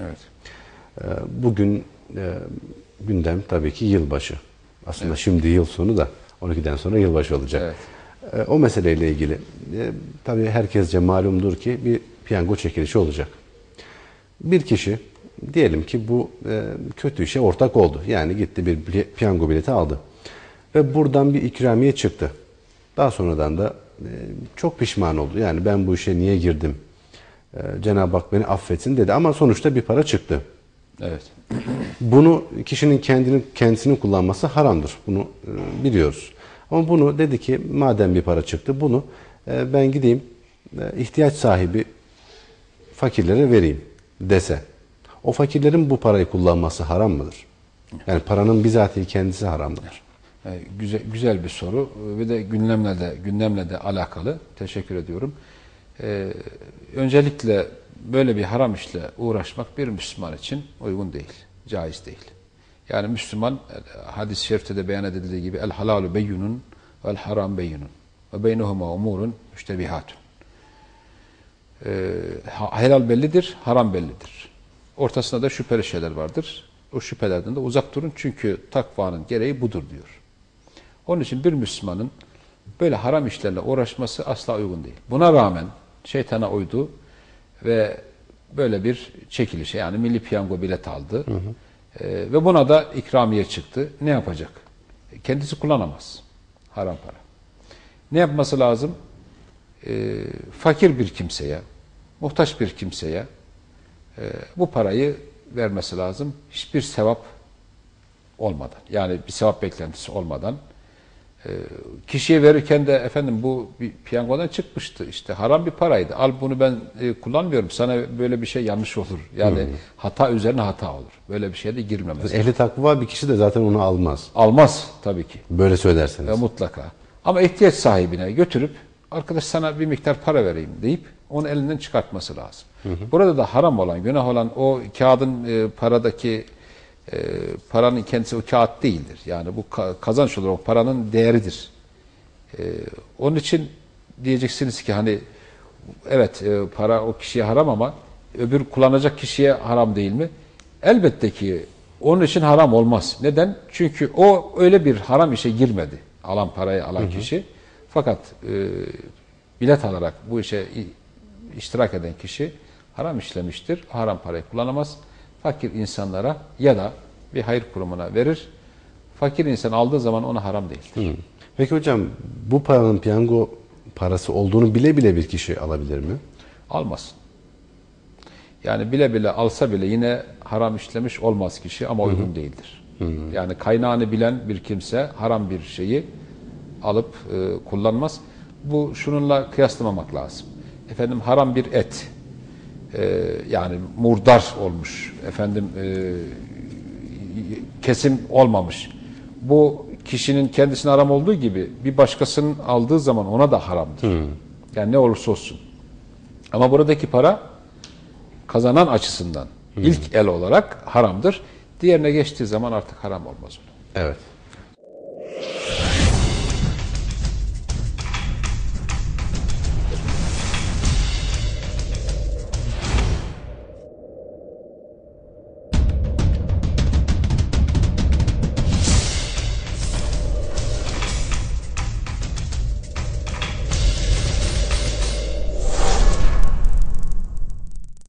E, bugün e, gündem tabii ki yılbaşı. Aslında şimdi yıl sonu da 12'den sonra yılbaşı olacak. Evet. E, o meseleyle ilgili e, tabii herkesce malumdur ki bir piyango çekilişi olacak. Bir kişi diyelim ki bu e, kötü işe ortak oldu. Yani gitti bir pi- piyango bileti aldı. Ve buradan bir ikramiye çıktı. Daha sonradan da çok pişman oldu. Yani ben bu işe niye girdim? E, Cenab-ı Hak beni affetsin dedi ama sonuçta bir para çıktı. Evet. Bunu kişinin kendini kendisinin kullanması haramdır. Bunu e, biliyoruz. Ama bunu dedi ki madem bir para çıktı bunu e, ben gideyim e, ihtiyaç sahibi fakirlere vereyim dese. O fakirlerin bu parayı kullanması haram mıdır? Yani paranın bizatihi kendisi haram mıdır? E, güzel güzel bir soru ve de gündemle de gündemle de alakalı. Teşekkür ediyorum. E, öncelikle böyle bir haram işle uğraşmak bir Müslüman için uygun değil, caiz değil. Yani Müslüman e, hadis-i şerifte de beyan edildiği gibi el halalu beyyunun vel haram beyyunun ve beynehuma umurun müştebihatun. E, helal bellidir, haram bellidir. Ortasında da şüpheli şeyler vardır. O şüphelerden de uzak durun çünkü takvanın gereği budur diyor. Onun için bir Müslümanın böyle haram işlerle uğraşması asla uygun değil. Buna rağmen şeytana uydu ve böyle bir çekilişe yani milli piyango bilet aldı. Ee, ve buna da ikramiye çıktı. Ne yapacak? Kendisi kullanamaz. Haram para. Ne yapması lazım? Ee, fakir bir kimseye, muhtaç bir kimseye e, bu parayı vermesi lazım. Hiçbir sevap olmadan. Yani bir sevap beklentisi olmadan. Ee, kişiye verirken de efendim bu bir piyangodan çıkmıştı. işte haram bir paraydı. Al bunu ben e, kullanmıyorum. Sana böyle bir şey yanlış olur. Yani hata üzerine hata olur. Böyle bir şeye de girmemesi. Ehli takva bir kişi de zaten onu almaz. Almaz tabii ki. Böyle söylerseniz. E, mutlaka. Ama ihtiyaç sahibine götürüp arkadaş sana bir miktar para vereyim deyip onu elinden çıkartması lazım. Burada da haram olan, günah olan o kağıdın e, paradaki e, paranın kendisi o kağıt değildir. Yani bu ka- kazanç olur, o paranın değeridir. E, onun için diyeceksiniz ki hani evet e, para o kişiye haram ama öbür kullanacak kişiye haram değil mi? Elbette ki onun için haram olmaz. Neden? Çünkü o öyle bir haram işe girmedi. Alan parayı alan kişi. Fakat e, bilet alarak bu işe iştirak eden kişi haram işlemiştir. Haram parayı kullanamaz. Fakir insanlara ya da bir hayır kurumuna verir. Fakir insan aldığı zaman ona haram değildir. Peki hocam bu paranın piyango parası olduğunu bile bile bir kişi alabilir mi? Almasın. Yani bile bile alsa bile yine haram işlemiş olmaz kişi ama uygun değildir. Yani kaynağını bilen bir kimse haram bir şeyi alıp e, kullanmaz. Bu şununla kıyaslamamak lazım. Efendim haram bir et e, yani murdar olmuş efendim e, kesim olmamış. Bu kişinin kendisine haram olduğu gibi bir başkasının aldığı zaman ona da haramdır. Yani ne olursa olsun. Ama buradaki para kazanan açısından ilk el olarak haramdır. Diğerine geçtiği zaman artık haram olmaz. Evet.